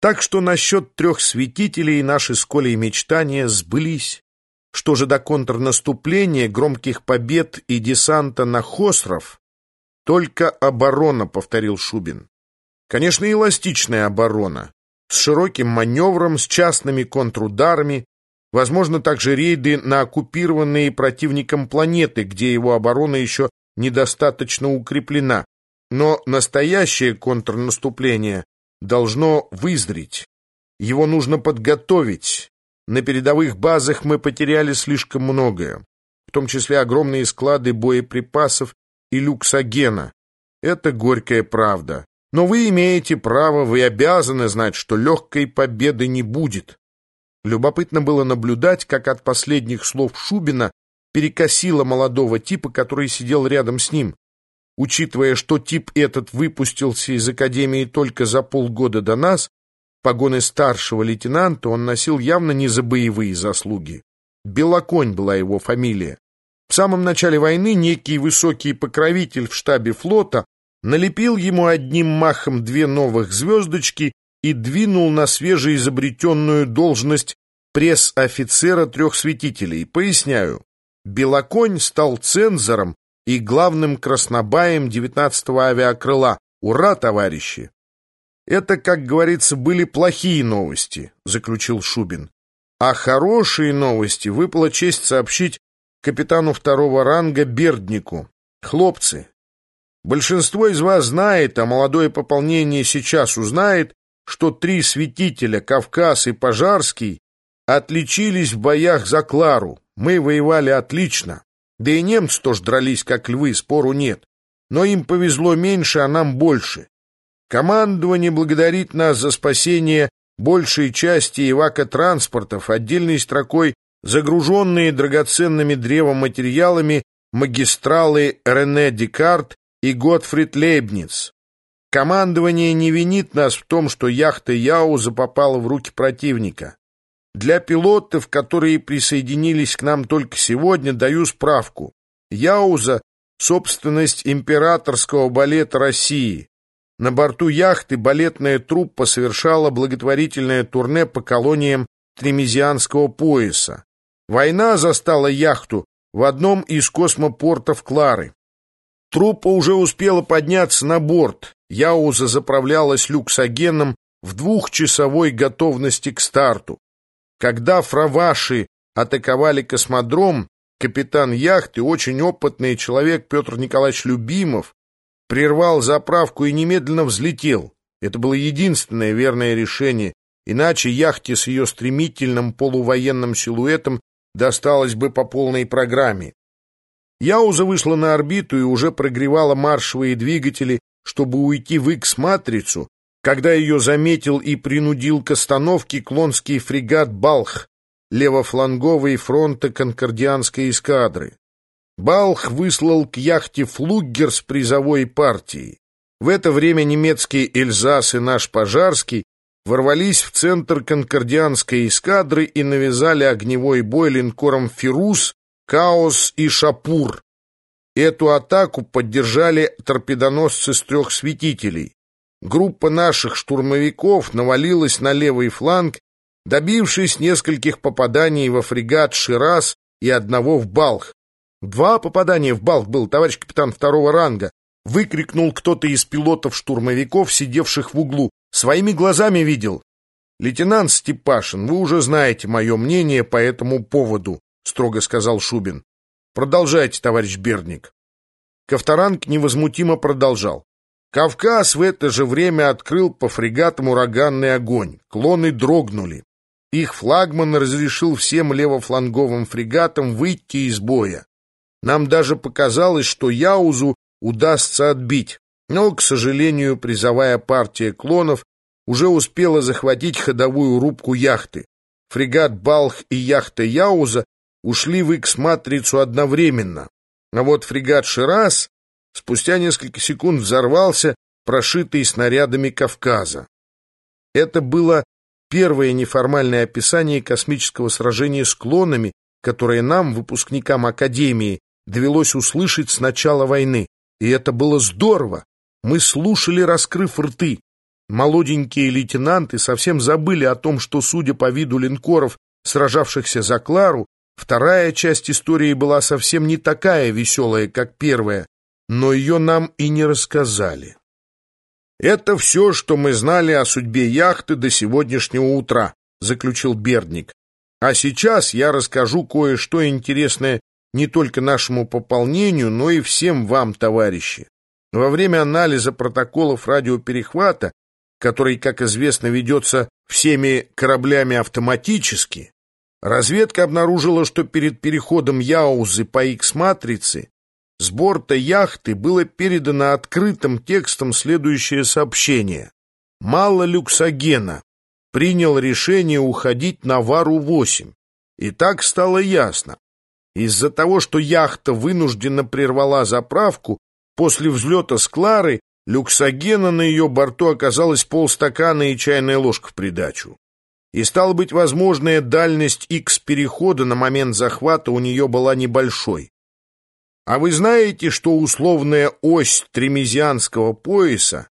Так что насчет трех святителей наши с Колей мечтания сбылись. Что же до контрнаступления, громких побед и десанта на Хосров, только оборона, повторил Шубин. Конечно, эластичная оборона, с широким маневром, с частными контрударами, возможно, также рейды на оккупированные противником планеты, где его оборона еще недостаточно укреплена. Но настоящее контрнаступление должно вызреть. Его нужно подготовить. На передовых базах мы потеряли слишком многое, в том числе огромные склады боеприпасов и люксогена. Это горькая правда. Но вы имеете право, вы обязаны знать, что легкой победы не будет. Любопытно было наблюдать, как от последних слов Шубина перекосило молодого типа, который сидел рядом с ним. Учитывая, что тип этот выпустился из академии только за полгода до нас, погоны старшего лейтенанта он носил явно не за боевые заслуги. Белоконь была его фамилия. В самом начале войны некий высокий покровитель в штабе флота налепил ему одним махом две новых звездочки и двинул на свежеизобретенную должность пресс-офицера трех святителей. Поясняю, Белоконь стал цензором и главным краснобаем 19-го авиакрыла. Ура, товарищи! Это, как говорится, были плохие новости, заключил Шубин. А хорошие новости выпала честь сообщить капитану второго ранга Берднику. Хлопцы, большинство из вас знает, а молодое пополнение сейчас узнает, что три святителя, Кавказ и Пожарский, отличились в боях за Клару. Мы воевали отлично. Да и немцы тоже дрались, как львы, спору нет. Но им повезло меньше, а нам больше. Командование благодарит нас за спасение большей части эвакотранспортов, отдельной строкой загруженные драгоценными древоматериалами магистралы Рене Декарт и Готфрид Лейбниц. Командование не винит нас в том, что яхта Яуза попала в руки противника. Для пилотов, которые присоединились к нам только сегодня, даю справку. Яуза — собственность императорского балета России. На борту яхты балетная труппа совершала благотворительное турне по колониям Тремезианского пояса. Война застала яхту в одном из космопортов Клары. Труппа уже успела подняться на борт. Яуза заправлялась люксогеном в двухчасовой готовности к старту. Когда фраваши атаковали космодром, капитан яхты, очень опытный человек Петр Николаевич Любимов, прервал заправку и немедленно взлетел. Это было единственное верное решение, иначе яхте с ее стремительным полувоенным силуэтом досталось бы по полной программе. Яуза вышла на орбиту и уже прогревала маршевые двигатели, чтобы уйти в Икс-матрицу, когда ее заметил и принудил к остановке клонский фрегат «Балх», левофланговый фронта конкордианской эскадры. Балх выслал к яхте флуггер с призовой партией. В это время немецкие Эльзас и наш Пожарский ворвались в центр конкордианской эскадры и навязали огневой бой линкором «Фирус», Каос и Шапур. Эту атаку поддержали торпедоносцы с трех светителей. Группа наших штурмовиков навалилась на левый фланг, добившись нескольких попаданий во фрегат «Шираз» и одного в «Балх». «Два попадания в Балх был, товарищ капитан второго ранга!» — выкрикнул кто-то из пилотов-штурмовиков, сидевших в углу. «Своими глазами видел!» «Лейтенант Степашин, вы уже знаете мое мнение по этому поводу. — строго сказал Шубин. «Продолжайте, товарищ Бердник». Ковторанг невозмутимо продолжал. Кавказ в это же время открыл по фрегатам ураганный огонь. Клоны дрогнули. Их флагман разрешил всем левофланговым фрегатам выйти из боя. Нам даже показалось, что Яузу удастся отбить, но, к сожалению, призовая партия клонов уже успела захватить ходовую рубку яхты. Фрегат Балх и яхта Яуза ушли в Икс-матрицу одновременно, а вот фрегат «Шираз» спустя несколько секунд взорвался, прошитый снарядами Кавказа. Это было первое неформальное описание космического сражения с клонами, которое нам, выпускникам Академии, довелось услышать с начала войны. И это было здорово. Мы слушали, раскрыв рты. Молоденькие лейтенанты совсем забыли о том, что, судя по виду линкоров, сражавшихся за Клару, вторая часть истории была совсем не такая веселая, как первая, но ее нам и не рассказали. «Это все, что мы знали о судьбе яхты до сегодняшнего утра», — заключил Бердник. «А сейчас я расскажу кое-что интересное не только нашему пополнению, но и всем вам, товарищи. Во время анализа протоколов радиоперехвата, который, как известно, ведется всеми кораблями автоматически, разведка обнаружила, что перед переходом Яузы по X-матрице с борта яхты было передано открытым текстом следующее сообщение. «Мало люксогена. Принял решение уходить на Вару-8». И так стало ясно. Из-за того, что яхта вынужденно прервала заправку, после взлета с Клары люксогена на ее борту оказалось полстакана и чайная ложка в придачу. И, стало быть, возможная дальность X-перехода на момент захвата у нее была небольшой. А вы знаете, что условная ось тремезианского пояса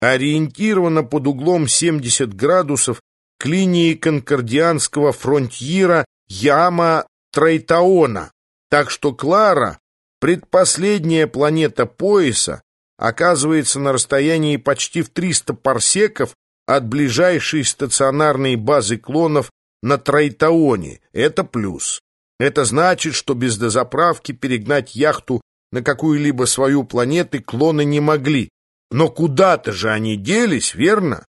ориентирована под углом 70 градусов к линии конкордианского фронтира Яма Трейтаона, так что Клара, предпоследняя планета пояса, оказывается на расстоянии почти в 300 парсеков от ближайшей стационарной базы клонов на Трейтаоне. Это плюс. Это значит, что без дозаправки перегнать яхту на какую-либо свою планету клоны не могли. Но куда-то же они делись, верно?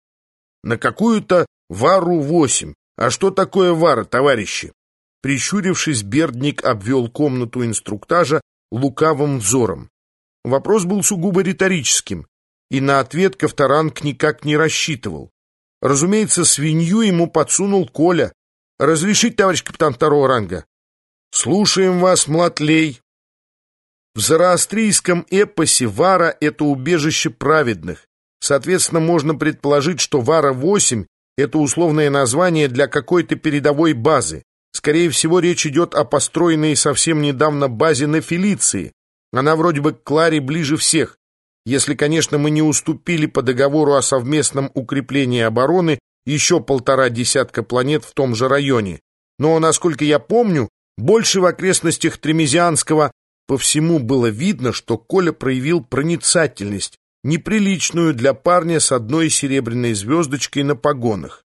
На какую-то Вару-8. А что такое Вара, товарищи? Прищурившись, Бердник обвел комнату инструктажа лукавым взором. Вопрос был сугубо риторическим, и на ответ Ковторанг никак не рассчитывал. Разумеется, свинью ему подсунул Коля. «Разрешить, товарищ капитан второго ранга?» «Слушаем вас, Млатлей». В зороастрийском эпосе Вара — это убежище праведных. Соответственно, можно предположить, что Вара-8 — это условное название для какой-то передовой базы. Скорее всего, речь идет о построенной совсем недавно базе на Фелиции. Она вроде бы к Кларе ближе всех. Если, конечно, мы не уступили по договору о совместном укреплении обороны еще полтора десятка планет в том же районе. Но, насколько я помню, больше в окрестностях Тремезианского по всему было видно, что Коля проявил проницательность, неприличную для парня с одной серебряной звездочкой на погонах.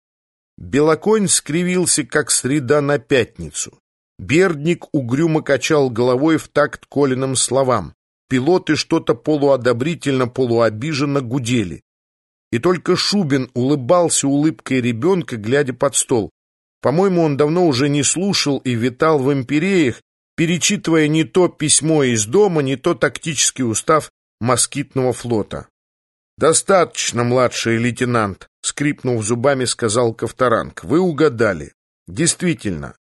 Белоконь скривился, как среда на пятницу. Бердник угрюмо качал головой в такт Колиным словам. Пилоты что-то полуодобрительно-полуобиженно гудели. И только Шубин улыбался улыбкой ребенка, глядя под стол. По-моему, он давно уже не слушал и витал в империях, перечитывая не то письмо из дома, не то тактический устав москитного флота. «Достаточно, младший лейтенант», — скрипнув зубами, сказал Ковторанг. «Вы угадали. Действительно,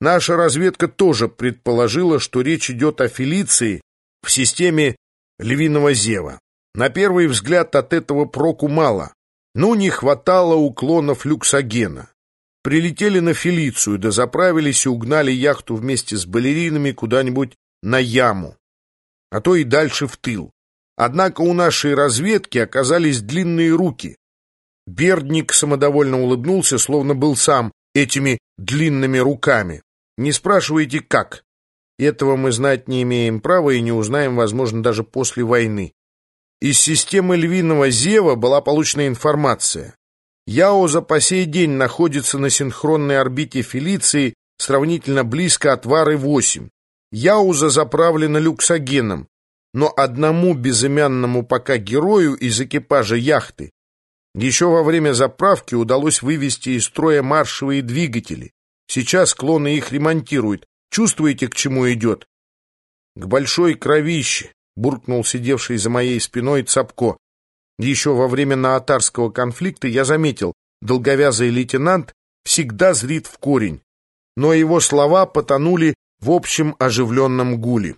наша разведка тоже предположила, что речь идет о Фелиции в системе львиного зева. На первый взгляд от этого проку мало, но не хватало уклонов люксогена. Прилетели на Фелицию, да заправились и угнали яхту вместе с балеринами куда-нибудь на яму, а то и дальше в тыл. Однако у нашей разведки оказались длинные руки. Бердник самодовольно улыбнулся, словно был сам этими длинными руками. Не спрашивайте, как. Этого мы знать не имеем права и не узнаем, возможно, даже после войны. Из системы львиного зева была получена информация. Яоза по сей день находится на синхронной орбите Фелиции сравнительно близко от Вары-8. Яуза заправлена люксогеном, но одному безымянному пока герою из экипажа яхты еще во время заправки удалось вывести из строя маршевые двигатели. Сейчас клоны их ремонтируют. Чувствуете, к чему идет? — К большой кровище, — буркнул сидевший за моей спиной Цапко. Еще во время наотарского конфликта я заметил, долговязый лейтенант всегда зрит в корень. Но его слова потонули в общем оживленном гуле.